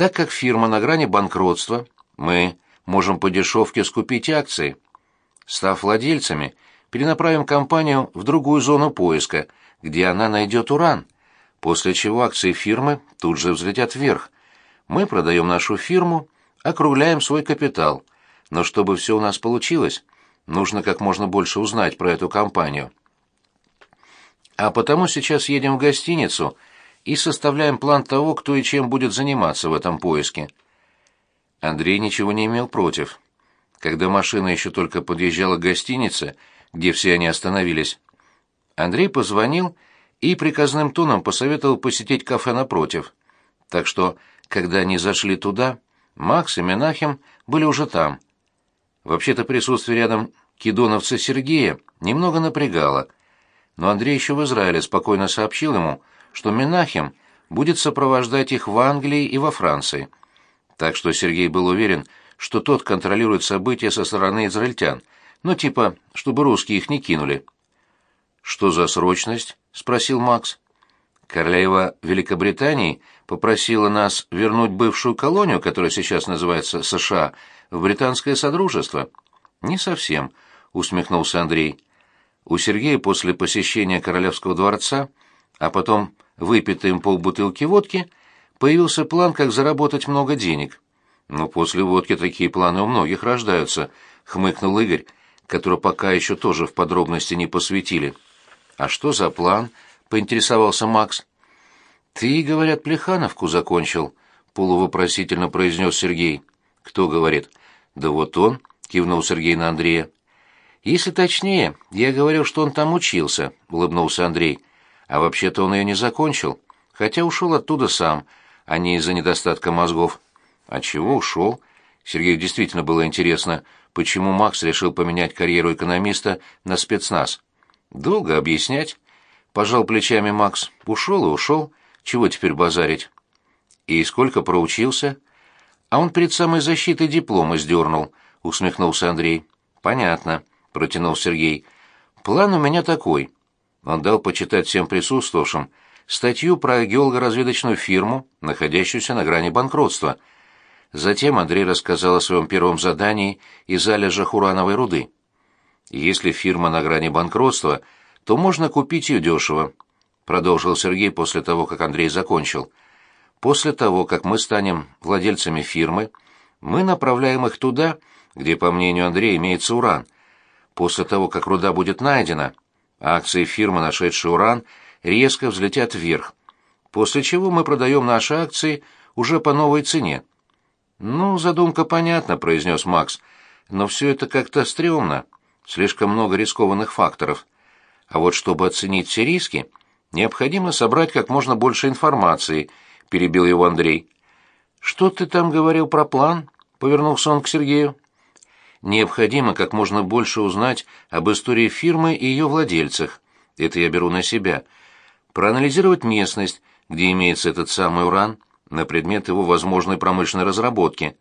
Так как фирма на грани банкротства, мы можем по дешевке скупить акции. Став владельцами, перенаправим компанию в другую зону поиска, где она найдет уран, после чего акции фирмы тут же взлетят вверх. Мы продаем нашу фирму, округляем свой капитал. Но чтобы все у нас получилось, нужно как можно больше узнать про эту компанию. А потому сейчас едем в гостиницу и составляем план того, кто и чем будет заниматься в этом поиске. Андрей ничего не имел против. Когда машина еще только подъезжала к гостинице, где все они остановились, Андрей позвонил и приказным тоном посоветовал посетить кафе напротив. Так что, когда они зашли туда, Макс и Менахем были уже там. Вообще-то присутствие рядом кидоновца Сергея немного напрягало, но Андрей еще в Израиле спокойно сообщил ему, что Менахем будет сопровождать их в Англии и во Франции. Так что Сергей был уверен, что тот контролирует события со стороны израильтян, ну типа, чтобы русские их не кинули. «Что за срочность?» — спросил Макс. Королева Великобритании попросила нас вернуть бывшую колонию, которая сейчас называется США, в британское содружество. Не совсем, усмехнулся Андрей. У Сергея после посещения королевского дворца, а потом выпитой им полбутылки водки, появился план, как заработать много денег. Но после водки такие планы у многих рождаются, хмыкнул Игорь, которого пока еще тоже в подробности не посвятили. А что за план? поинтересовался Макс. Ты, говорят, Плехановку закончил, полувопросительно произнес Сергей. Кто говорит? Да вот он, кивнул Сергей на Андрея. Если точнее, я говорил, что он там учился, улыбнулся Андрей. А вообще-то он ее не закончил, хотя ушел оттуда сам, а не из-за недостатка мозгов. А чего ушел? Сергею действительно было интересно, почему Макс решил поменять карьеру экономиста на спецназ. Долго объяснять. Пожал плечами Макс. Ушел и ушел. Чего теперь базарить? И сколько проучился? А он перед самой защитой диплома сдернул, усмехнулся Андрей. Понятно, протянул Сергей. План у меня такой. Он дал почитать всем присутствовавшим статью про геолого-разведочную фирму, находящуюся на грани банкротства. Затем Андрей рассказал о своем первом задании из залежах урановой руды. Если фирма на грани банкротства, то можно купить ее дешево, продолжил Сергей после того, как Андрей закончил. После того, как мы станем владельцами фирмы, мы направляем их туда, где, по мнению Андрея, имеется уран. После того, как руда будет найдена, акции фирмы, нашедшей уран, резко взлетят вверх, после чего мы продаем наши акции уже по новой цене. «Ну, задумка понятна», — произнес Макс, — «но все это как-то стрёмно, слишком много рискованных факторов. А вот чтобы оценить все риски, Необходимо собрать как можно больше информации, перебил его Андрей. Что ты там говорил про план? повернулся он к Сергею. Необходимо как можно больше узнать об истории фирмы и ее владельцах. Это я беру на себя. Проанализировать местность, где имеется этот самый уран, на предмет его возможной промышленной разработки.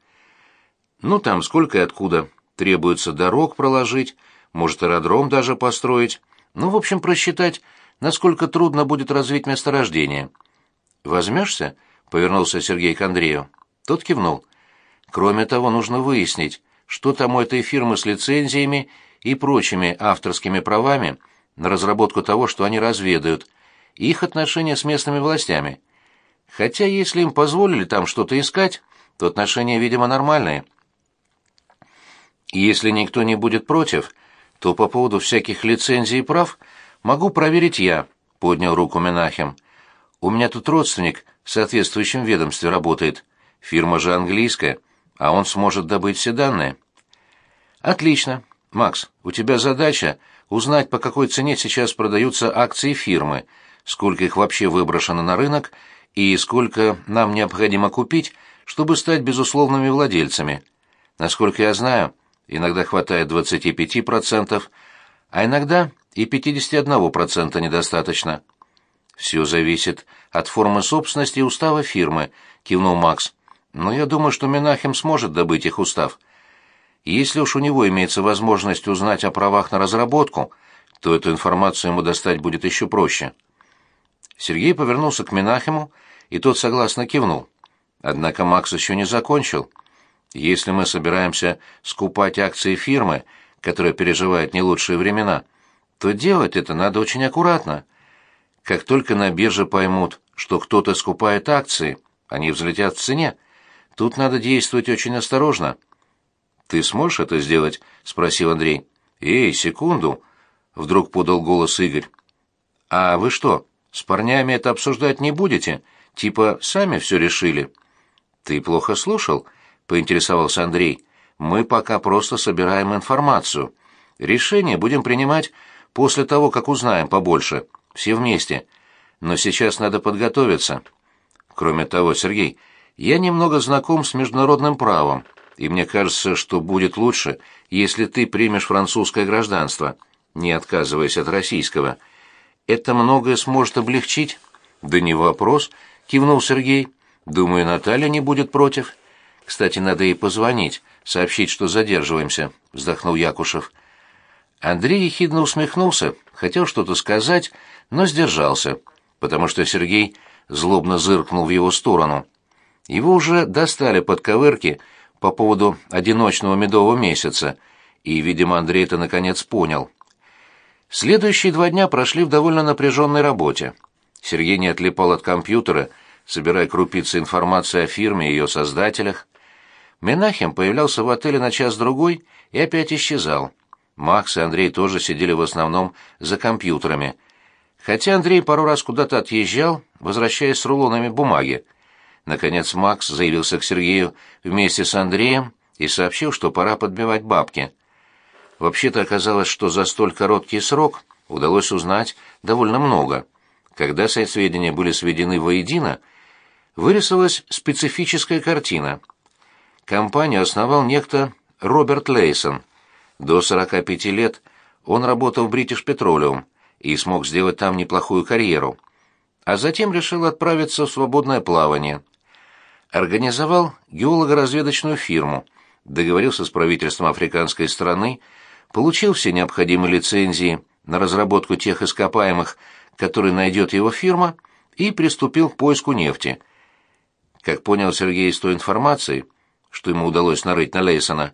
Ну там сколько и откуда требуется дорог проложить, может аэродром даже построить. Ну, в общем, просчитать насколько трудно будет развить месторождение. «Возьмешься?» — повернулся Сергей к Андрею. Тот кивнул. «Кроме того, нужно выяснить, что там у этой фирмы с лицензиями и прочими авторскими правами на разработку того, что они разведают, и их отношения с местными властями. Хотя, если им позволили там что-то искать, то отношения, видимо, нормальные. Если никто не будет против, то по поводу всяких лицензий и прав – «Могу проверить я», — поднял руку Менахем. «У меня тут родственник в соответствующем ведомстве работает. Фирма же английская, а он сможет добыть все данные». «Отлично. Макс, у тебя задача узнать, по какой цене сейчас продаются акции фирмы, сколько их вообще выброшено на рынок и сколько нам необходимо купить, чтобы стать безусловными владельцами. Насколько я знаю, иногда хватает 25%, а иногда и 51% недостаточно. Все зависит от формы собственности и устава фирмы, кивнул Макс. Но я думаю, что Менахем сможет добыть их устав. Если уж у него имеется возможность узнать о правах на разработку, то эту информацию ему достать будет еще проще. Сергей повернулся к Менахему, и тот согласно кивнул. Однако Макс еще не закончил. Если мы собираемся скупать акции фирмы, которая переживает не лучшие времена, то делать это надо очень аккуратно. Как только на бирже поймут, что кто-то скупает акции, они взлетят в цене. Тут надо действовать очень осторожно. «Ты сможешь это сделать?» — спросил Андрей. «Эй, секунду!» — вдруг подал голос Игорь. «А вы что, с парнями это обсуждать не будете? Типа, сами все решили?» «Ты плохо слушал?» — поинтересовался Андрей. «Мы пока просто собираем информацию. Решение будем принимать после того, как узнаем побольше. Все вместе. Но сейчас надо подготовиться. Кроме того, Сергей, я немного знаком с международным правом, и мне кажется, что будет лучше, если ты примешь французское гражданство, не отказываясь от российского. Это многое сможет облегчить». «Да не вопрос», — кивнул Сергей. Думаю, Наталья не будет против. Кстати, надо ей позвонить, сообщить, что задерживаемся, вздохнул Якушев. Андрей ехидно усмехнулся, хотел что-то сказать, но сдержался, потому что Сергей злобно зыркнул в его сторону. Его уже достали под ковырки по поводу одиночного медового месяца, и, видимо, Андрей это наконец понял. Следующие два дня прошли в довольно напряженной работе. Сергей не отлипал от компьютера, собирая крупицы информации о фирме и ее создателях. Менахем появлялся в отеле на час-другой и опять исчезал. Макс и Андрей тоже сидели в основном за компьютерами. Хотя Андрей пару раз куда-то отъезжал, возвращаясь с рулонами бумаги. Наконец Макс заявился к Сергею вместе с Андреем и сообщил, что пора подбивать бабки. Вообще-то оказалось, что за столь короткий срок удалось узнать довольно много. Когда сведения были сведены воедино, вырисовалась специфическая картина. Компанию основал некто Роберт Лейсон. До 45 лет он работал в British Petroleum и смог сделать там неплохую карьеру. А затем решил отправиться в свободное плавание. Организовал геолого-разведочную фирму, договорился с правительством африканской страны, получил все необходимые лицензии на разработку тех ископаемых, которые найдет его фирма, и приступил к поиску нефти – как понял Сергей из той информации, что ему удалось нарыть на Лейсона,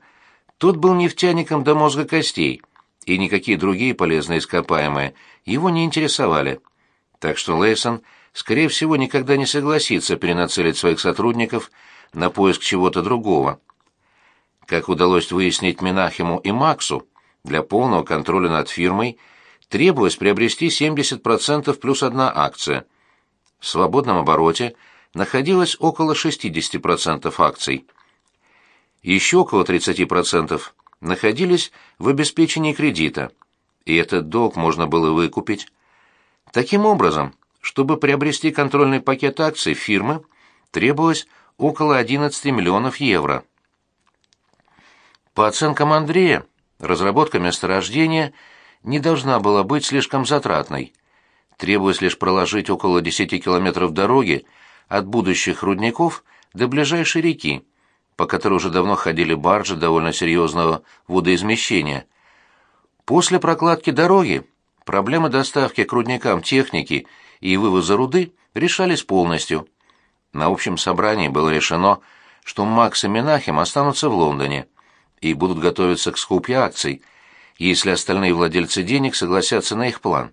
тот был нефтяником до мозга костей, и никакие другие полезные ископаемые его не интересовали. Так что Лейсон, скорее всего, никогда не согласится перенацелить своих сотрудников на поиск чего-то другого. Как удалось выяснить Минахему и Максу, для полного контроля над фирмой требовалось приобрести 70% плюс одна акция. В свободном обороте – находилось около 60% акций. Еще около 30% находились в обеспечении кредита, и этот долг можно было выкупить. Таким образом, чтобы приобрести контрольный пакет акций фирмы, требовалось около 11 миллионов евро. По оценкам Андрея, разработка месторождения не должна была быть слишком затратной. Требовалось лишь проложить около 10 километров дороги от будущих рудников до ближайшей реки, по которой уже давно ходили баржи довольно серьезного водоизмещения. После прокладки дороги проблемы доставки к рудникам техники и вывоза руды решались полностью. На общем собрании было решено, что Макс и Менахем останутся в Лондоне и будут готовиться к скупке акций, если остальные владельцы денег согласятся на их план.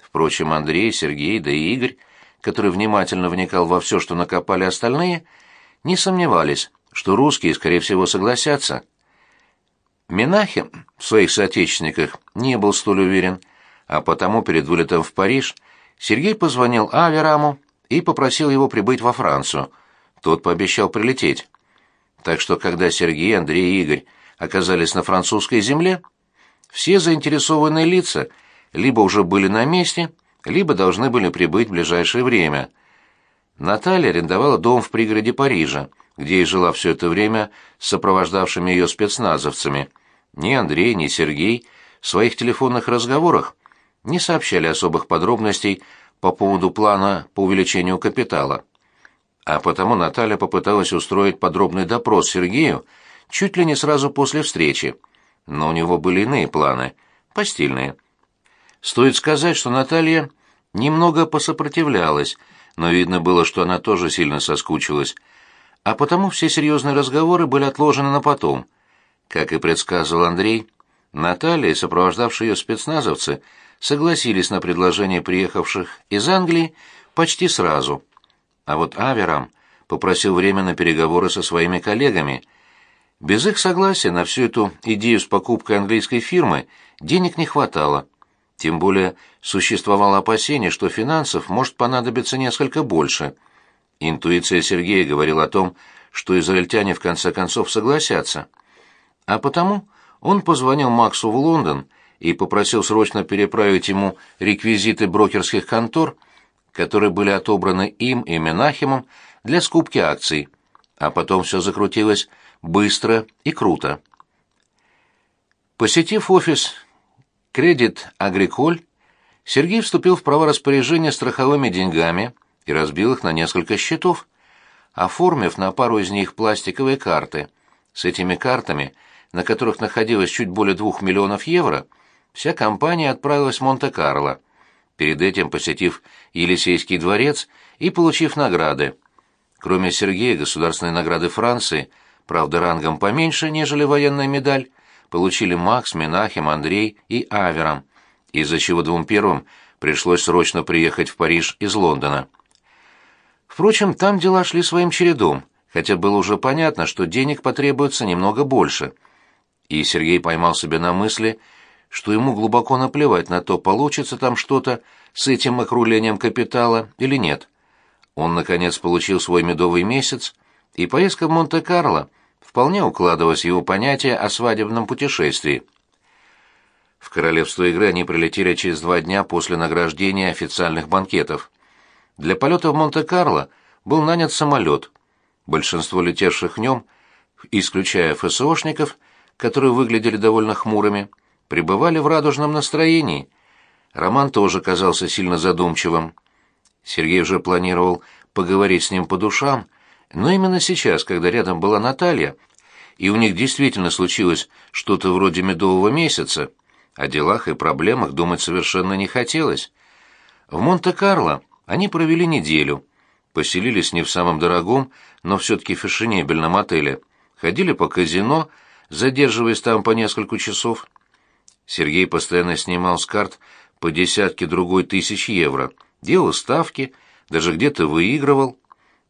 Впрочем, Андрей, Сергей да и Игорь который внимательно вникал во все, что накопали остальные, не сомневались, что русские, скорее всего, согласятся. Менахем в своих соотечественниках не был столь уверен, а потому перед вылетом в Париж Сергей позвонил Авераму и попросил его прибыть во Францию. Тот пообещал прилететь. Так что, когда Сергей, Андрей и Игорь оказались на французской земле, все заинтересованные лица либо уже были на месте, либо должны были прибыть в ближайшее время. Наталья арендовала дом в пригороде Парижа, где и жила все это время с сопровождавшими ее спецназовцами. Ни Андрей, ни Сергей в своих телефонных разговорах не сообщали особых подробностей по поводу плана по увеличению капитала. А потому Наталья попыталась устроить подробный допрос Сергею чуть ли не сразу после встречи. Но у него были иные планы, постельные. Стоит сказать, что Наталья немного посопротивлялась, но видно было, что она тоже сильно соскучилась. а потому все серьезные разговоры были отложены на потом. Как и предсказывал Андрей, Наталья и сопровождавшие ее спецназовцы согласились на предложение приехавших из Англии почти сразу. А вот Аверам попросил время на переговоры со своими коллегами. Без их согласия на всю эту идею с покупкой английской фирмы денег не хватало. Тем более существовало опасение, что финансов может понадобиться несколько больше. Интуиция Сергея говорила о том, что израильтяне в конце концов согласятся. А потому он позвонил Максу в Лондон и попросил срочно переправить ему реквизиты брокерских контор, которые были отобраны им и Менахемом для скупки акций. А потом все закрутилось быстро и круто. Посетив офис «Кредит Агриколь», Сергей вступил в право распоряжения страховыми деньгами и разбил их на несколько счетов, оформив на пару из них пластиковые карты. С этими картами – на которых находилось чуть более двух миллионов евро, вся компания отправилась в Монте-Карло, перед этим посетив Елисейский дворец и получив награды. Кроме Сергея, государственные награды Франции, правда рангом поменьше, нежели военная медаль, получили Макс, Менахем, Андрей и Авером, из-за чего двум первым пришлось срочно приехать в Париж из Лондона. Впрочем, там дела шли своим чередом, хотя было уже понятно, что денег потребуется немного больше – и Сергей поймал себя на мысли, что ему глубоко наплевать на то, получится там что-то с этим округлением капитала или нет. Он, наконец, получил свой медовый месяц, и поездка в Монте-Карло вполне укладывалась его понятие о свадебном путешествии. В королевство игры они прилетели через два дня после награждения официальных банкетов. Для полета в Монте-Карло был нанят самолет. Большинство летевших в нем, исключая ФСОшников, которые выглядели довольно хмурыми, пребывали в радужном настроении. Роман тоже казался сильно задумчивым. Сергей уже планировал поговорить с ним по душам, но именно сейчас, когда рядом была Наталья, и у них действительно случилось что-то вроде медового месяца, о делах и проблемах думать совершенно не хотелось. В Монте-Карло они провели неделю, поселились не в самом дорогом, но все-таки фешенебельном отеле, ходили по казино, задерживаясь там по несколько часов. Сергей постоянно снимал с карт по десятке другой тысяч евро, делал ставки, даже где-то выигрывал.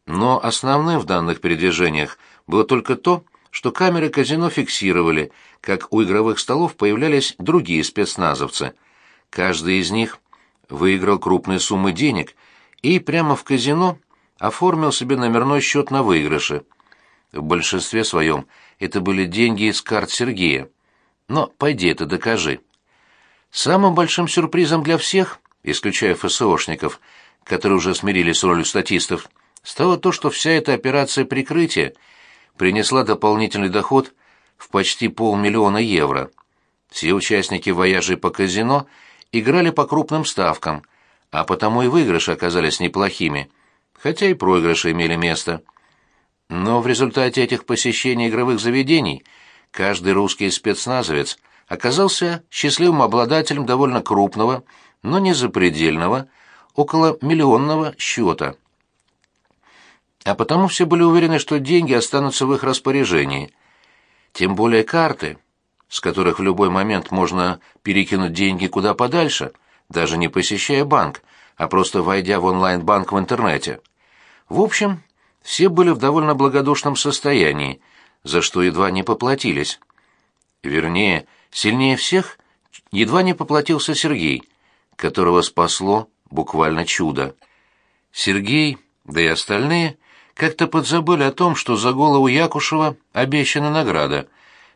Но основным в данных передвижениях было только то, что камеры казино фиксировали, как у игровых столов появлялись другие спецназовцы. Каждый из них выиграл крупные суммы денег и прямо в казино оформил себе номерной счет на выигрыше. В большинстве своем это были деньги из карт Сергея. Но пойди это докажи. Самым большим сюрпризом для всех, исключая ФСОшников, которые уже смирились с ролью статистов, стало то, что вся эта операция прикрытия принесла дополнительный доход в почти полмиллиона евро. Все участники вояжей по казино играли по крупным ставкам, а потому и выигрыши оказались неплохими, хотя и проигрыши имели место – но в результате этих посещений игровых заведений каждый русский спецназовец оказался счастливым обладателем довольно крупного, но не запредельного, около миллионного счета. А потому все были уверены, что деньги останутся в их распоряжении. Тем более карты, с которых в любой момент можно перекинуть деньги куда подальше, даже не посещая банк, а просто войдя в онлайн-банк в интернете. В общем, все были в довольно благодушном состоянии, за что едва не поплатились. Вернее, сильнее всех едва не поплатился Сергей, которого спасло буквально чудо. Сергей, да и остальные, как-то подзабыли о том, что за голову Якушева обещана награда.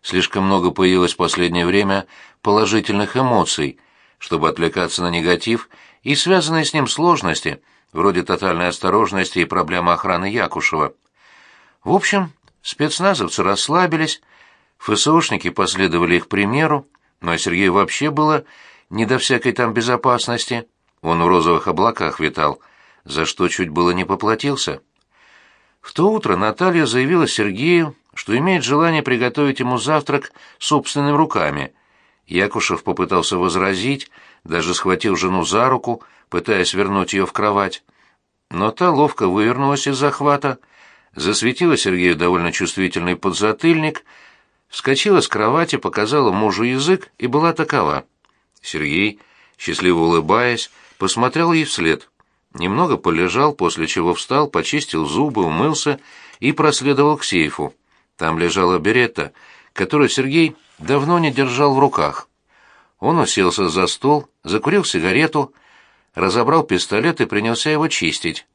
Слишком много появилось в последнее время положительных эмоций, чтобы отвлекаться на негатив и связанные с ним сложности – вроде тотальной осторожности и проблемы охраны Якушева. В общем, спецназовцы расслабились, ФСОшники последовали их примеру, но Сергею вообще было не до всякой там безопасности. Он в розовых облаках витал, за что чуть было не поплатился. В то утро Наталья заявила Сергею, что имеет желание приготовить ему завтрак собственными руками. Якушев попытался возразить, даже схватил жену за руку, пытаясь вернуть ее в кровать. Но та ловко вывернулась из захвата, засветила Сергею довольно чувствительный подзатыльник, вскочила с кровати, показала мужу язык и была такова. Сергей, счастливо улыбаясь, посмотрел ей вслед. Немного полежал, после чего встал, почистил зубы, умылся и проследовал к сейфу. Там лежала беретта, которую Сергей давно не держал в руках. Он уселся за стол, закурил сигарету, разобрал пистолет и принялся его чистить.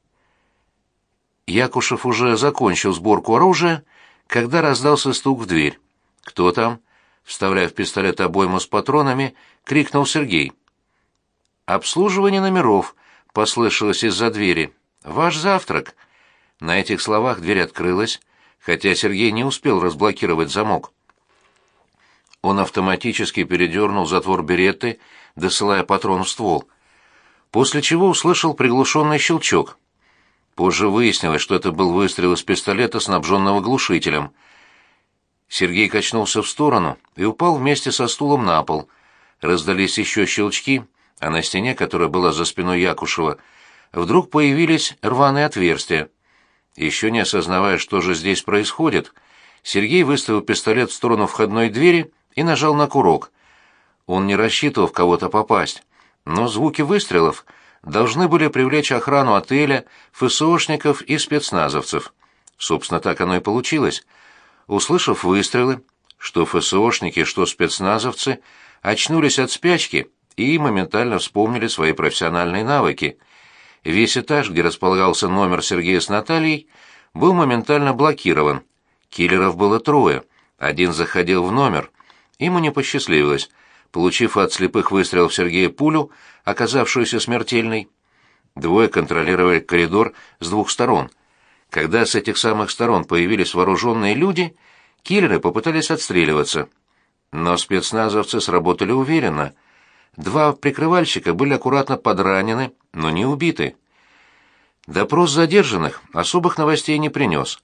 Якушев уже закончил сборку оружия, когда раздался стук в дверь. «Кто там?» Вставляя в пистолет обойму с патронами, крикнул Сергей. «Обслуживание номеров», — послышалось из-за двери. «Ваш завтрак». На этих словах дверь открылась, хотя Сергей не успел разблокировать замок. Он автоматически передернул затвор береты, досылая патрон в ствол, после чего услышал приглушенный щелчок. Позже выяснилось, что это был выстрел из пистолета, снабженного глушителем. Сергей качнулся в сторону и упал вместе со стулом на пол. Раздались еще щелчки, а на стене, которая была за спиной Якушева, вдруг появились рваные отверстия. Еще не осознавая, что же здесь происходит, Сергей выставил пистолет в сторону входной двери и нажал на курок. Он не рассчитывал в кого-то попасть, но звуки выстрелов должны были привлечь охрану отеля, ФСОшников и спецназовцев. Собственно, так оно и получилось. Услышав выстрелы, что ФСОшники, что спецназовцы очнулись от спячки и моментально вспомнили свои профессиональные навыки. Весь этаж, где располагался номер Сергея с Натальей, был моментально блокирован. Киллеров было трое. Один заходил в номер, Ему не посчастливилось. Получив от слепых выстрелов Сергея пулю, оказавшуюся смертельной, двое контролировали коридор с двух сторон. Когда с этих самых сторон появились вооруженные люди, киллеры попытались отстреливаться. Но спецназовцы сработали уверенно. Два прикрывальщика были аккуратно подранены, но не убиты. Допрос задержанных особых новостей не принес.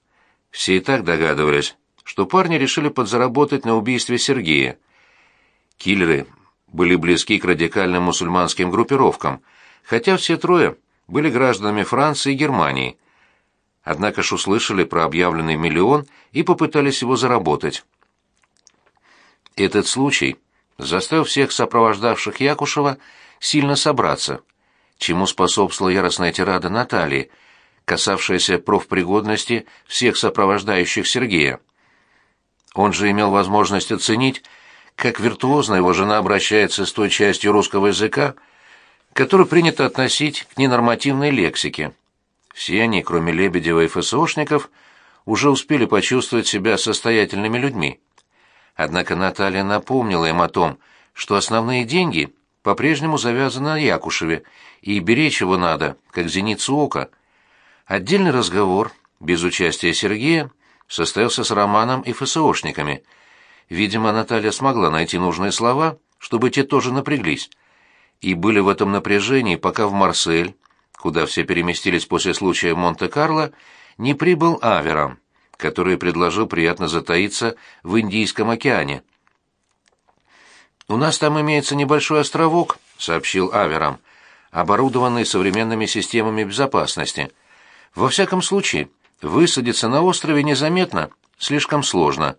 Все и так догадывались, что парни решили подзаработать на убийстве Сергея. Киллеры были близки к радикальным мусульманским группировкам, хотя все трое были гражданами Франции и Германии. Однако ж услышали про объявленный миллион и попытались его заработать. Этот случай заставил всех сопровождавших Якушева сильно собраться, чему способствовала яростная тирада Натальи, касавшаяся профпригодности всех сопровождающих Сергея. Он же имел возможность оценить, как виртуозно его жена обращается с той частью русского языка, которую принято относить к ненормативной лексике. Все они, кроме Лебедева и ФСОшников, уже успели почувствовать себя состоятельными людьми. Однако Наталья напомнила им о том, что основные деньги по-прежнему завязаны на Якушеве, и беречь его надо, как зеницу ока. Отдельный разговор, без участия Сергея, состоялся с Романом и ФСОшниками. Видимо, Наталья смогла найти нужные слова, чтобы те тоже напряглись. И были в этом напряжении, пока в Марсель, куда все переместились после случая Монте-Карло, не прибыл Аверам, который предложил приятно затаиться в Индийском океане. «У нас там имеется небольшой островок», — сообщил Аверам, оборудованный современными системами безопасности. «Во всяком случае, Высадиться на острове незаметно слишком сложно.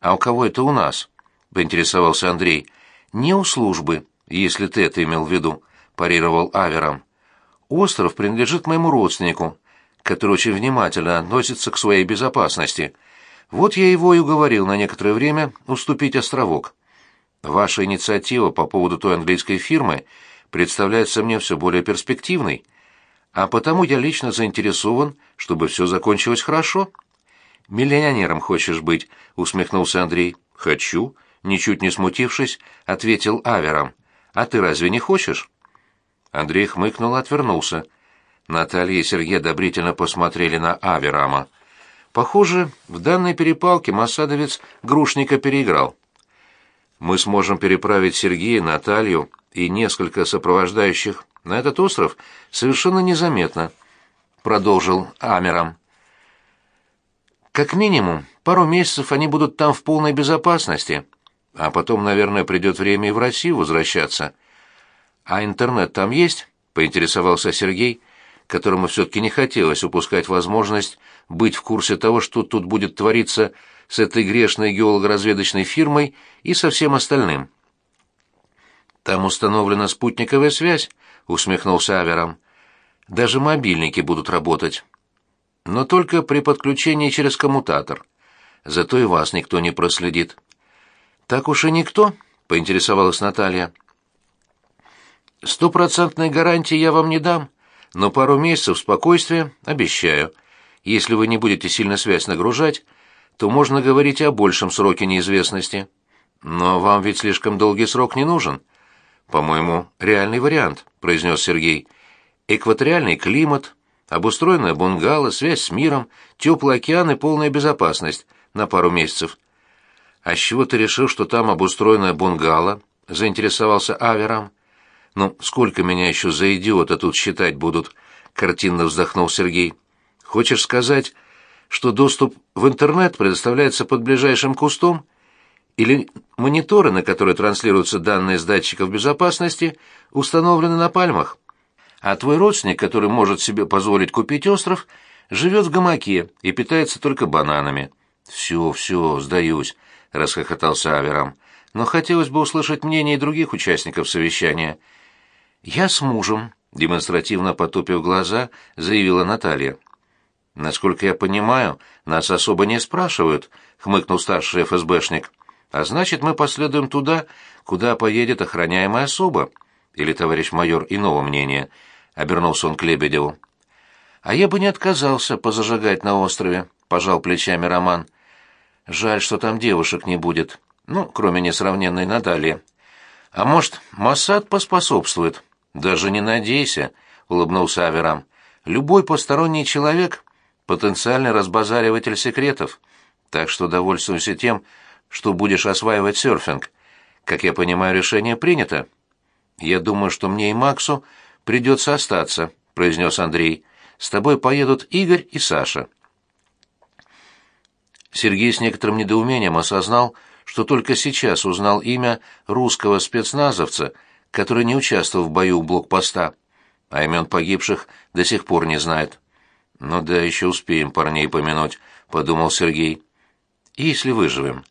А у кого это у нас? поинтересовался Андрей. Не у службы, если ты это имел в виду, парировал Авером. Остров принадлежит моему родственнику, который очень внимательно относится к своей безопасности. Вот я его и уговорил на некоторое время уступить островок. Ваша инициатива по поводу той английской фирмы представляется мне все более перспективной а потому я лично заинтересован, чтобы все закончилось хорошо. Миллионером хочешь быть, усмехнулся Андрей. Хочу, ничуть не смутившись, ответил Авером. А ты разве не хочешь? Андрей хмыкнул и отвернулся. Наталья и Сергей одобрительно посмотрели на Аверама. Похоже, в данной перепалке Масадовец Грушника переиграл. Мы сможем переправить Сергея, Наталью и несколько сопровождающих на этот остров совершенно незаметно, продолжил Амером. Как минимум, пару месяцев они будут там в полной безопасности, а потом, наверное, придет время и в Россию возвращаться. А интернет там есть? поинтересовался Сергей, которому все-таки не хотелось упускать возможность быть в курсе того, что тут будет твориться с этой грешной геолого-разведочной фирмой и со всем остальным. «Там установлена спутниковая связь», — усмехнулся Авером. «Даже мобильники будут работать. Но только при подключении через коммутатор. Зато и вас никто не проследит». «Так уж и никто», — поинтересовалась Наталья. «Стопроцентной гарантии я вам не дам, но пару месяцев спокойствия обещаю. Если вы не будете сильно связь нагружать, то можно говорить о большем сроке неизвестности. Но вам ведь слишком долгий срок не нужен». «По-моему, реальный вариант», — произнес Сергей. «Экваториальный климат, обустроенная бунгало, связь с миром, теплый океан и полная безопасность на пару месяцев». «А с чего ты решил, что там обустроенная бунгало?» — заинтересовался Авером. «Ну, сколько меня еще за идиота тут считать будут?» — картинно вздохнул Сергей. «Хочешь сказать, что доступ в интернет предоставляется под ближайшим кустом?» или мониторы, на которые транслируются данные с датчиков безопасности, установлены на пальмах. А твой родственник, который может себе позволить купить остров, живет в гамаке и питается только бананами. «Все, все, сдаюсь», — расхохотался Аверам. «Но хотелось бы услышать мнение других участников совещания». «Я с мужем», — демонстративно потупив глаза, заявила Наталья. «Насколько я понимаю, нас особо не спрашивают», — хмыкнул старший ФСБшник. А значит, мы последуем туда, куда поедет охраняемая особа. Или товарищ майор иного мнения, — обернулся он к Лебедеву. А я бы не отказался позажигать на острове, — пожал плечами Роман. Жаль, что там девушек не будет. Ну, кроме несравненной Натальи. А может, Масад поспособствует? Даже не надейся, — улыбнулся Аверам. Любой посторонний человек — потенциальный разбазариватель секретов. Так что довольствуйся тем, что будешь осваивать серфинг. Как я понимаю, решение принято. Я думаю, что мне и Максу придется остаться, произнес Андрей. С тобой поедут Игорь и Саша. Сергей с некоторым недоумением осознал, что только сейчас узнал имя русского спецназовца, который не участвовал в бою у блокпоста, а имен погибших до сих пор не знает. «Ну да, еще успеем парней помянуть», — подумал Сергей. «Если выживем».